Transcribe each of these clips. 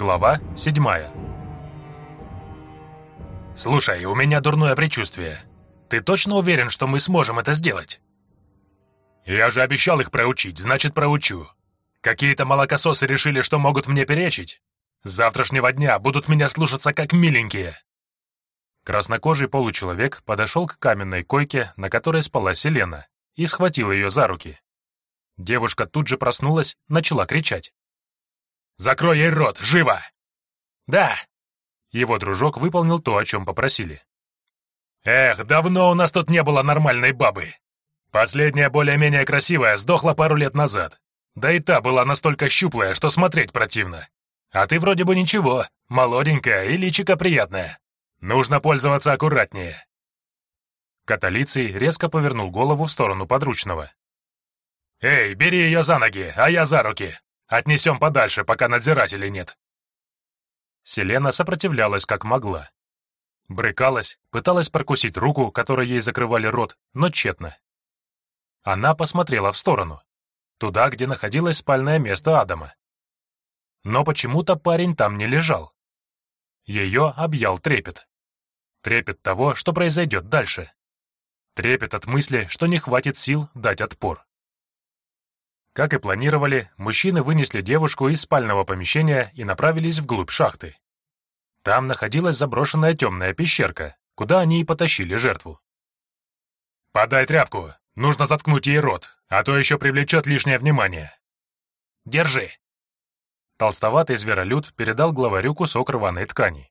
Глава седьмая. «Слушай, у меня дурное предчувствие. Ты точно уверен, что мы сможем это сделать?» «Я же обещал их проучить, значит, проучу. Какие-то молокососы решили, что могут мне перечить. С завтрашнего дня будут меня слушаться как миленькие». Краснокожий получеловек подошел к каменной койке, на которой спала Селена, и схватил ее за руки. Девушка тут же проснулась, начала кричать. «Закрой ей рот, живо!» «Да!» Его дружок выполнил то, о чем попросили. «Эх, давно у нас тут не было нормальной бабы. Последняя более-менее красивая сдохла пару лет назад. Да и та была настолько щуплая, что смотреть противно. А ты вроде бы ничего, молоденькая и личико приятное. Нужно пользоваться аккуратнее». Каталицей резко повернул голову в сторону подручного. «Эй, бери ее за ноги, а я за руки. Отнесем подальше, пока надзирателей нет». Селена сопротивлялась как могла. Брыкалась, пыталась прокусить руку, которой ей закрывали рот, но тщетно. Она посмотрела в сторону, туда, где находилось спальное место Адама. Но почему-то парень там не лежал. Ее объял трепет. Трепет того, что произойдет дальше. Трепет от мысли, что не хватит сил дать отпор. Как и планировали, мужчины вынесли девушку из спального помещения и направились вглубь шахты. Там находилась заброшенная темная пещерка, куда они и потащили жертву. «Подай тряпку, нужно заткнуть ей рот, а то еще привлечет лишнее внимание». «Держи». Толстоватый зверолюд передал главарю кусок рваной ткани.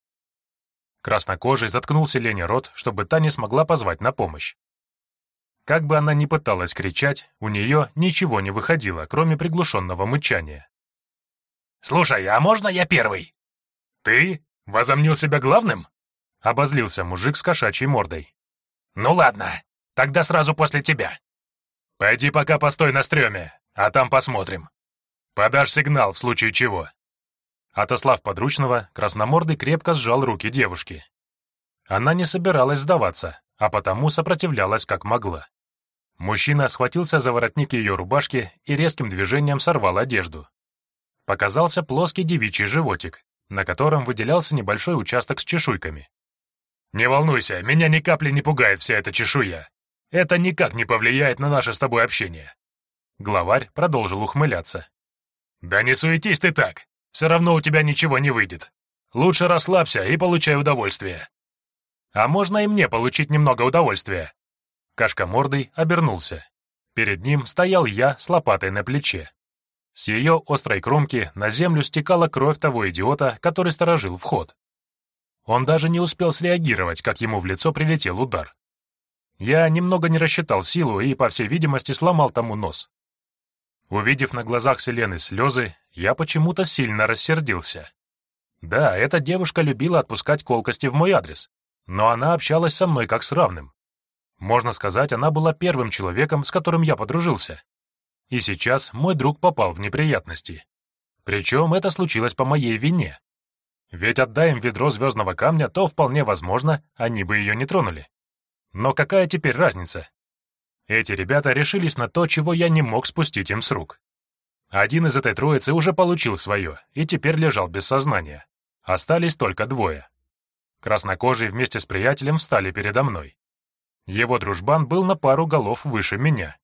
Краснокожий заткнул Селене рот, чтобы та не смогла позвать на помощь. Как бы она ни пыталась кричать, у нее ничего не выходило, кроме приглушенного мычания. «Слушай, а можно я первый?» «Ты? Возомнил себя главным?» — обозлился мужик с кошачьей мордой. «Ну ладно, тогда сразу после тебя. Пойди пока постой на стреме, а там посмотрим. Подашь сигнал в случае чего». Отослав подручного, красномордый крепко сжал руки девушки. Она не собиралась сдаваться, а потому сопротивлялась как могла. Мужчина схватился за воротник ее рубашки и резким движением сорвал одежду. Показался плоский девичий животик, на котором выделялся небольшой участок с чешуйками. «Не волнуйся, меня ни капли не пугает вся эта чешуя. Это никак не повлияет на наше с тобой общение». Главарь продолжил ухмыляться. «Да не суетись ты так, все равно у тебя ничего не выйдет. Лучше расслабься и получай удовольствие». «А можно и мне получить немного удовольствия?» Кашкомордый обернулся. Перед ним стоял я с лопатой на плече. С ее острой кромки на землю стекала кровь того идиота, который сторожил вход. Он даже не успел среагировать, как ему в лицо прилетел удар. Я немного не рассчитал силу и, по всей видимости, сломал тому нос. Увидев на глазах Селены слезы, я почему-то сильно рассердился. Да, эта девушка любила отпускать колкости в мой адрес, но она общалась со мной как с равным. Можно сказать, она была первым человеком, с которым я подружился. И сейчас мой друг попал в неприятности. Причем это случилось по моей вине. Ведь отдай им ведро звездного камня, то вполне возможно, они бы ее не тронули. Но какая теперь разница? Эти ребята решились на то, чего я не мог спустить им с рук. Один из этой троицы уже получил свое и теперь лежал без сознания. Остались только двое. Краснокожие вместе с приятелем встали передо мной. Его дружбан был на пару голов выше меня.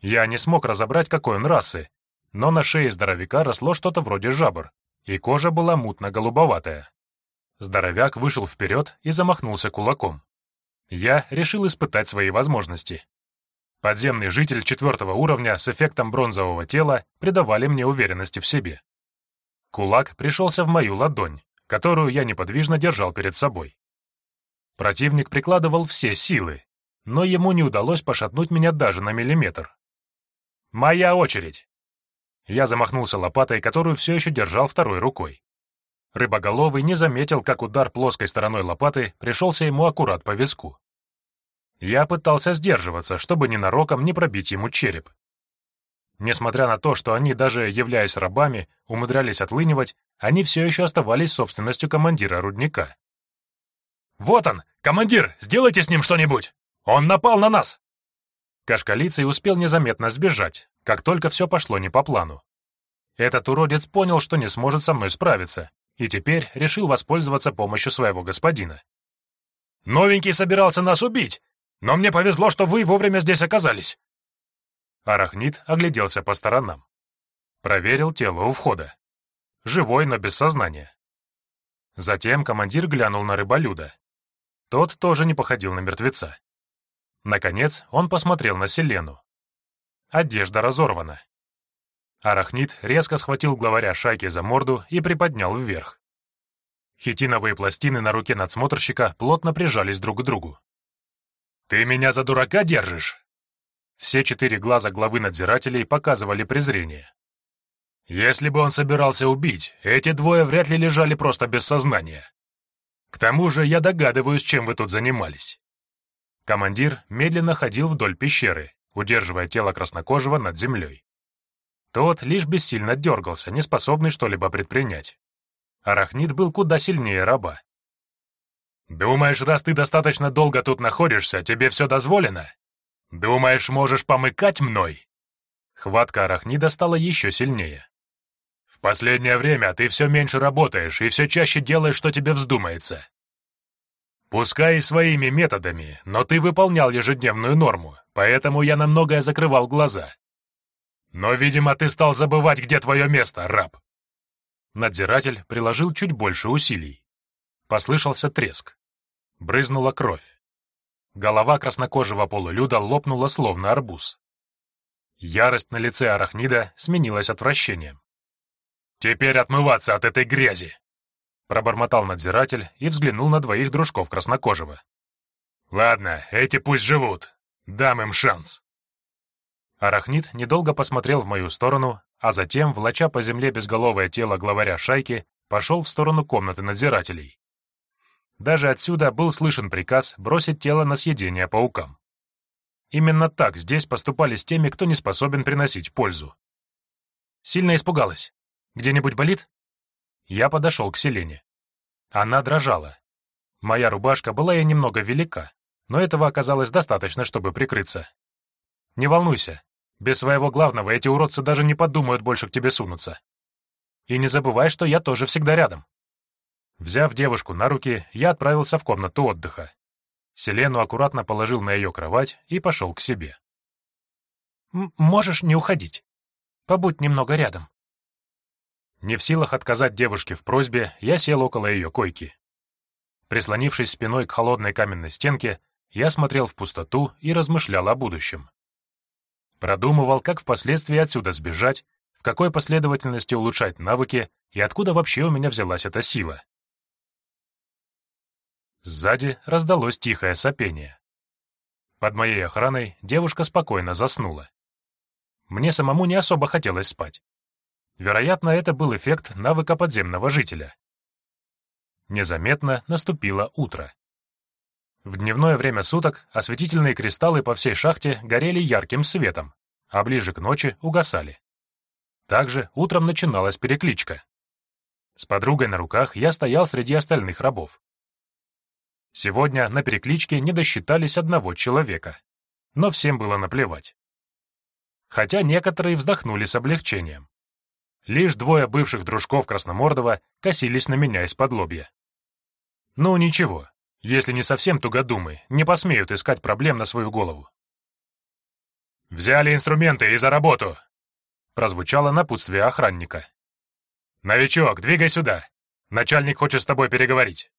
Я не смог разобрать, какой он расы, но на шее здоровяка росло что-то вроде жабр, и кожа была мутно-голубоватая. Здоровяк вышел вперед и замахнулся кулаком. Я решил испытать свои возможности. Подземный житель четвертого уровня с эффектом бронзового тела придавали мне уверенности в себе. Кулак пришелся в мою ладонь, которую я неподвижно держал перед собой. Противник прикладывал все силы, но ему не удалось пошатнуть меня даже на миллиметр. «Моя очередь!» Я замахнулся лопатой, которую все еще держал второй рукой. Рыбоголовый не заметил, как удар плоской стороной лопаты пришелся ему аккурат по виску. Я пытался сдерживаться, чтобы ненароком не пробить ему череп. Несмотря на то, что они, даже являясь рабами, умудрялись отлынивать, они все еще оставались собственностью командира рудника. «Вот он! Командир, сделайте с ним что-нибудь! Он напал на нас!» Кашкалицей успел незаметно сбежать, как только все пошло не по плану. Этот уродец понял, что не сможет со мной справиться, и теперь решил воспользоваться помощью своего господина. «Новенький собирался нас убить, но мне повезло, что вы вовремя здесь оказались». Арахнит огляделся по сторонам. Проверил тело у входа. Живой, но без сознания. Затем командир глянул на рыболюда. Тот тоже не походил на мертвеца. Наконец он посмотрел на Селену. Одежда разорвана. Арахнит резко схватил главаря шайки за морду и приподнял вверх. Хитиновые пластины на руке надсмотрщика плотно прижались друг к другу. «Ты меня за дурака держишь?» Все четыре глаза главы надзирателей показывали презрение. «Если бы он собирался убить, эти двое вряд ли лежали просто без сознания. К тому же я догадываюсь, чем вы тут занимались». Командир медленно ходил вдоль пещеры, удерживая тело краснокожего над землей. Тот лишь бессильно дергался, не способный что-либо предпринять. Арахнит был куда сильнее раба. «Думаешь, раз ты достаточно долго тут находишься, тебе все дозволено? Думаешь, можешь помыкать мной?» Хватка арахнида стала еще сильнее. «В последнее время ты все меньше работаешь и все чаще делаешь, что тебе вздумается. Пускай и своими методами, но ты выполнял ежедневную норму, поэтому я на многое закрывал глаза. Но, видимо, ты стал забывать, где твое место, раб. Надзиратель приложил чуть больше усилий. Послышался треск. Брызнула кровь. Голова краснокожего полулюда лопнула словно арбуз. Ярость на лице арахнида сменилась отвращением. «Теперь отмываться от этой грязи!» Пробормотал надзиратель и взглянул на двоих дружков краснокожего. «Ладно, эти пусть живут. Дам им шанс». Арахнит недолго посмотрел в мою сторону, а затем, влача по земле безголовое тело главаря шайки, пошел в сторону комнаты надзирателей. Даже отсюда был слышен приказ бросить тело на съедение паукам. Именно так здесь поступали с теми, кто не способен приносить пользу. Сильно испугалась. Где-нибудь болит? Я подошел к Селене. Она дрожала. Моя рубашка была ей немного велика, но этого оказалось достаточно, чтобы прикрыться. Не волнуйся, без своего главного эти уродцы даже не подумают больше к тебе сунуться. И не забывай, что я тоже всегда рядом. Взяв девушку на руки, я отправился в комнату отдыха. Селену аккуратно положил на ее кровать и пошел к себе. «Можешь не уходить. Побудь немного рядом». Не в силах отказать девушке в просьбе, я сел около ее койки. Прислонившись спиной к холодной каменной стенке, я смотрел в пустоту и размышлял о будущем. Продумывал, как впоследствии отсюда сбежать, в какой последовательности улучшать навыки и откуда вообще у меня взялась эта сила. Сзади раздалось тихое сопение. Под моей охраной девушка спокойно заснула. Мне самому не особо хотелось спать. Вероятно, это был эффект навыка подземного жителя. Незаметно наступило утро. В дневное время суток осветительные кристаллы по всей шахте горели ярким светом, а ближе к ночи угасали. Также утром начиналась перекличка. С подругой на руках я стоял среди остальных рабов. Сегодня на перекличке не досчитались одного человека, но всем было наплевать. Хотя некоторые вздохнули с облегчением. Лишь двое бывших дружков Красномордова косились на меня из-под лобья. Ну ничего, если не совсем тугодумы, не посмеют искать проблем на свою голову. «Взяли инструменты и за работу!» прозвучало напутствие охранника. «Новичок, двигай сюда! Начальник хочет с тобой переговорить!»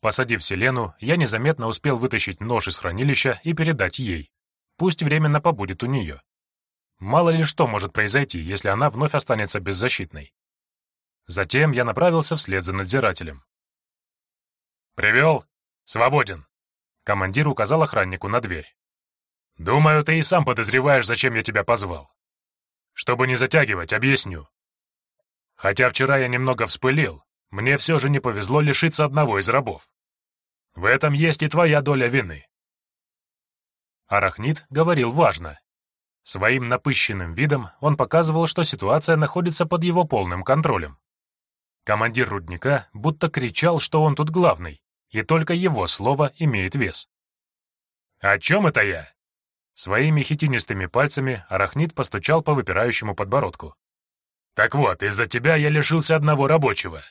Посадив Селену, я незаметно успел вытащить нож из хранилища и передать ей. Пусть временно побудет у нее. Мало ли что может произойти, если она вновь останется беззащитной. Затем я направился вслед за надзирателем. «Привел? Свободен!» Командир указал охраннику на дверь. «Думаю, ты и сам подозреваешь, зачем я тебя позвал. Чтобы не затягивать, объясню. Хотя вчера я немного вспылил, мне все же не повезло лишиться одного из рабов. В этом есть и твоя доля вины». Арахнит говорил важно. Своим напыщенным видом он показывал, что ситуация находится под его полным контролем. Командир рудника будто кричал, что он тут главный, и только его слово имеет вес. «О чем это я?» Своими хитинистыми пальцами арахнит постучал по выпирающему подбородку. Так вот, из-за тебя я лишился одного рабочего.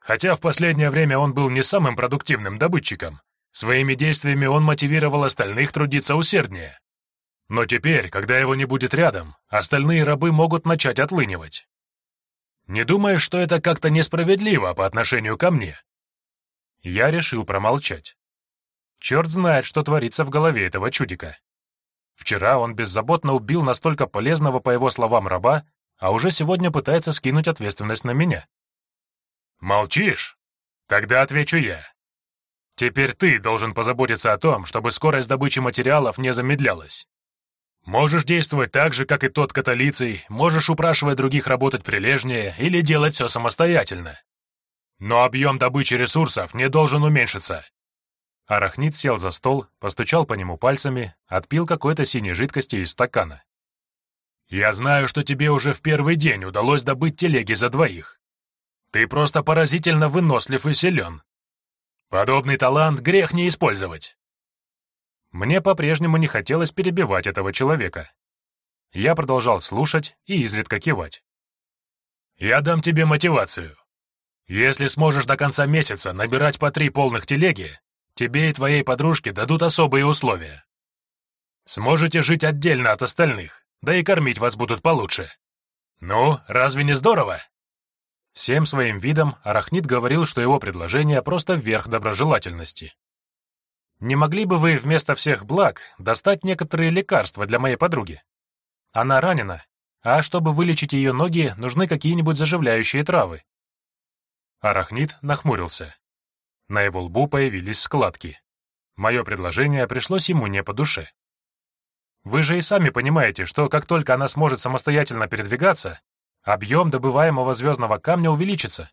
Хотя в последнее время он был не самым продуктивным добытчиком, своими действиями он мотивировал остальных трудиться усерднее. Но теперь, когда его не будет рядом, остальные рабы могут начать отлынивать. Не думаешь, что это как-то несправедливо по отношению ко мне?» Я решил промолчать. Черт знает, что творится в голове этого чудика. Вчера он беззаботно убил настолько полезного, по его словам, раба, а уже сегодня пытается скинуть ответственность на меня. «Молчишь? Тогда отвечу я. Теперь ты должен позаботиться о том, чтобы скорость добычи материалов не замедлялась. Можешь действовать так же, как и тот католицей, можешь упрашивать других работать прилежнее или делать все самостоятельно. Но объем добычи ресурсов не должен уменьшиться. Арахнит сел за стол, постучал по нему пальцами, отпил какой-то синей жидкости из стакана. «Я знаю, что тебе уже в первый день удалось добыть телеги за двоих. Ты просто поразительно вынослив и силен. Подобный талант грех не использовать. Мне по-прежнему не хотелось перебивать этого человека. Я продолжал слушать и изредка кивать. «Я дам тебе мотивацию. Если сможешь до конца месяца набирать по три полных телеги, тебе и твоей подружке дадут особые условия. Сможете жить отдельно от остальных, да и кормить вас будут получше. Ну, разве не здорово?» Всем своим видом Арахнит говорил, что его предложение просто верх доброжелательности. Не могли бы вы вместо всех благ достать некоторые лекарства для моей подруги? Она ранена, а чтобы вылечить ее ноги, нужны какие-нибудь заживляющие травы. Арахнит нахмурился. На его лбу появились складки. Мое предложение пришлось ему не по душе. Вы же и сами понимаете, что как только она сможет самостоятельно передвигаться, объем добываемого звездного камня увеличится.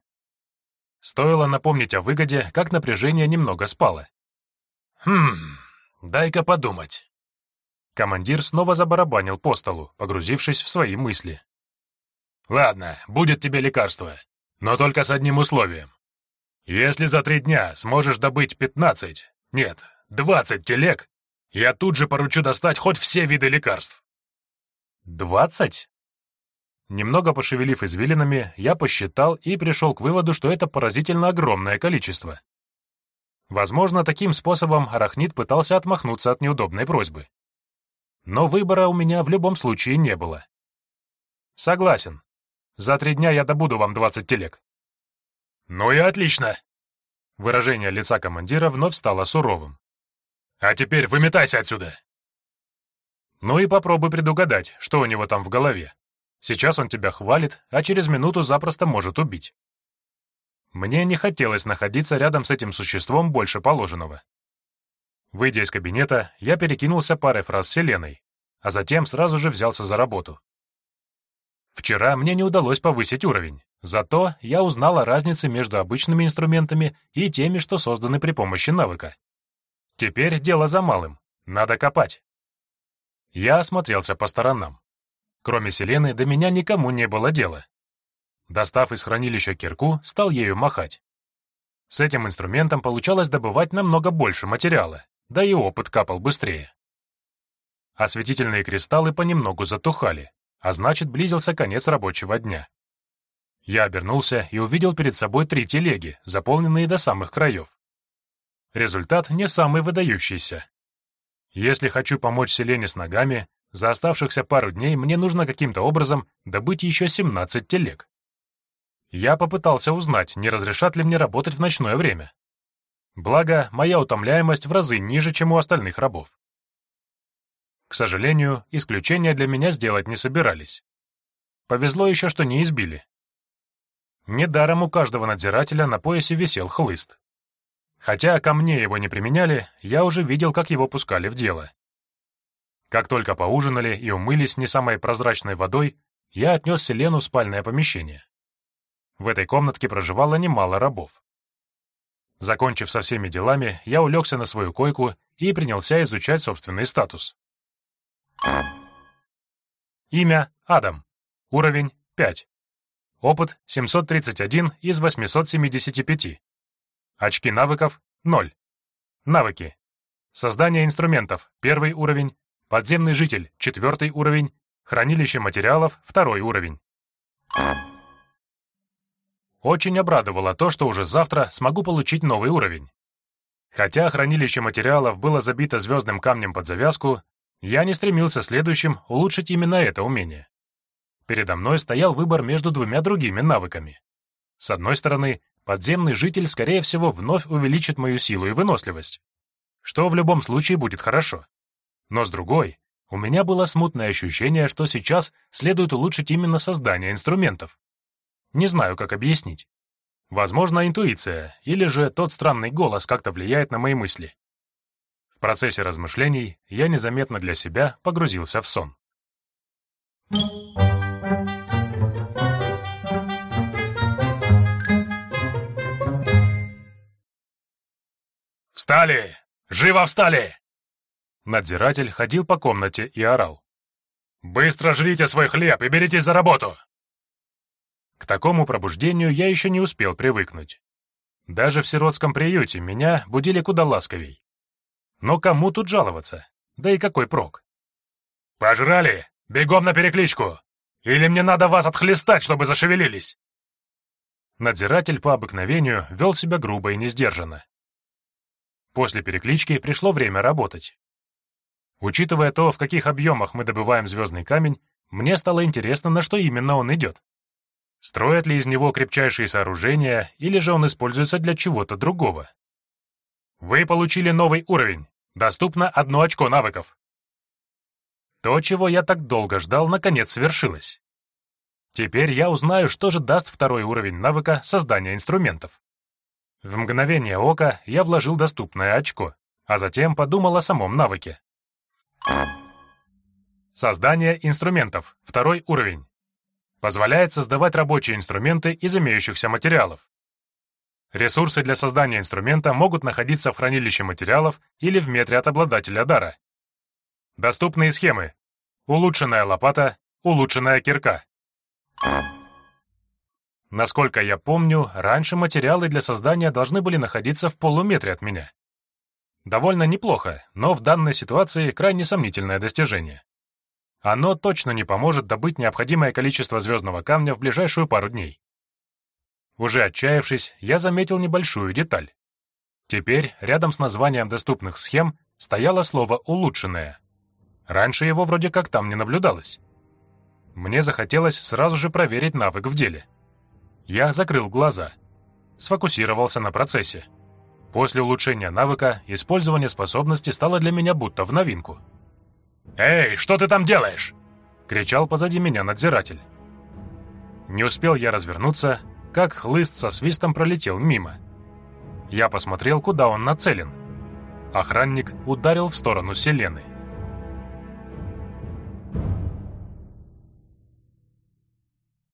Стоило напомнить о выгоде, как напряжение немного спало. «Хм, дай-ка подумать». Командир снова забарабанил по столу, погрузившись в свои мысли. «Ладно, будет тебе лекарство, но только с одним условием. Если за три дня сможешь добыть пятнадцать, нет, двадцать телег, я тут же поручу достать хоть все виды лекарств». «Двадцать?» Немного пошевелив извилинами, я посчитал и пришел к выводу, что это поразительно огромное количество. Возможно, таким способом Арахнит пытался отмахнуться от неудобной просьбы. Но выбора у меня в любом случае не было. Согласен. За три дня я добуду вам 20 телег. Ну и отлично. Выражение лица командира вновь стало суровым. А теперь выметайся отсюда. Ну и попробуй предугадать, что у него там в голове. Сейчас он тебя хвалит, а через минуту запросто может убить. Мне не хотелось находиться рядом с этим существом больше положенного. Выйдя из кабинета, я перекинулся парой фраз с Селеной, а затем сразу же взялся за работу. Вчера мне не удалось повысить уровень, зато я узнал о разнице между обычными инструментами и теми, что созданы при помощи навыка. Теперь дело за малым, надо копать. Я осмотрелся по сторонам. Кроме Селены, до меня никому не было дела. Достав из хранилища кирку, стал ею махать. С этим инструментом получалось добывать намного больше материала, да и опыт капал быстрее. Осветительные кристаллы понемногу затухали, а значит, близился конец рабочего дня. Я обернулся и увидел перед собой три телеги, заполненные до самых краев. Результат не самый выдающийся. Если хочу помочь Селене с ногами, за оставшихся пару дней мне нужно каким-то образом добыть еще 17 телег. Я попытался узнать, не разрешат ли мне работать в ночное время. Благо, моя утомляемость в разы ниже, чем у остальных рабов. К сожалению, исключения для меня сделать не собирались. Повезло еще, что не избили. Недаром у каждого надзирателя на поясе висел хлыст. Хотя ко мне его не применяли, я уже видел, как его пускали в дело. Как только поужинали и умылись не самой прозрачной водой, я отнес Селену в спальное помещение. В этой комнатке проживало немало рабов. Закончив со всеми делами, я улегся на свою койку и принялся изучать собственный статус. Имя — Адам. Уровень — 5. Опыт — 731 из 875. Очки навыков — 0. Навыки. Создание инструментов — первый уровень. Подземный житель — четвертый уровень. Хранилище материалов — второй уровень. Очень обрадовало то, что уже завтра смогу получить новый уровень. Хотя хранилище материалов было забито звездным камнем под завязку, я не стремился следующим улучшить именно это умение. Передо мной стоял выбор между двумя другими навыками. С одной стороны, подземный житель, скорее всего, вновь увеличит мою силу и выносливость, что в любом случае будет хорошо. Но с другой, у меня было смутное ощущение, что сейчас следует улучшить именно создание инструментов. Не знаю, как объяснить. Возможно, интуиция, или же тот странный голос как-то влияет на мои мысли. В процессе размышлений я незаметно для себя погрузился в сон. «Встали! Живо встали!» Надзиратель ходил по комнате и орал. «Быстро жрите свой хлеб и беритесь за работу!» К такому пробуждению я еще не успел привыкнуть. Даже в сиротском приюте меня будили куда ласковей. Но кому тут жаловаться? Да и какой прок? «Пожрали? Бегом на перекличку! Или мне надо вас отхлестать, чтобы зашевелились?» Надзиратель по обыкновению вел себя грубо и несдержанно. После переклички пришло время работать. Учитывая то, в каких объемах мы добываем звездный камень, мне стало интересно, на что именно он идет. Строят ли из него крепчайшие сооружения, или же он используется для чего-то другого? Вы получили новый уровень. Доступно одно очко навыков. То, чего я так долго ждал, наконец свершилось. Теперь я узнаю, что же даст второй уровень навыка создания инструментов. В мгновение ока я вложил доступное очко, а затем подумал о самом навыке. Создание инструментов. Второй уровень позволяет создавать рабочие инструменты из имеющихся материалов. Ресурсы для создания инструмента могут находиться в хранилище материалов или в метре от обладателя дара. Доступные схемы. Улучшенная лопата, улучшенная кирка. Насколько я помню, раньше материалы для создания должны были находиться в полуметре от меня. Довольно неплохо, но в данной ситуации крайне сомнительное достижение. Оно точно не поможет добыть необходимое количество звездного камня в ближайшую пару дней. Уже отчаявшись, я заметил небольшую деталь. Теперь рядом с названием доступных схем стояло слово «улучшенное». Раньше его вроде как там не наблюдалось. Мне захотелось сразу же проверить навык в деле. Я закрыл глаза, сфокусировался на процессе. После улучшения навыка использование способности стало для меня будто в новинку — «Эй, что ты там делаешь?» — кричал позади меня надзиратель. Не успел я развернуться, как хлыст со свистом пролетел мимо. Я посмотрел, куда он нацелен. Охранник ударил в сторону Селены.